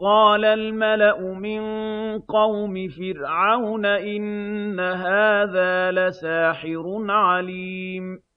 قَالَ الْمَلَأُ مِن قَوْمِ فِرْعَوْنَ إِنَّ هَٰذَا لَسَاحِرٌ عَلِيمٌ.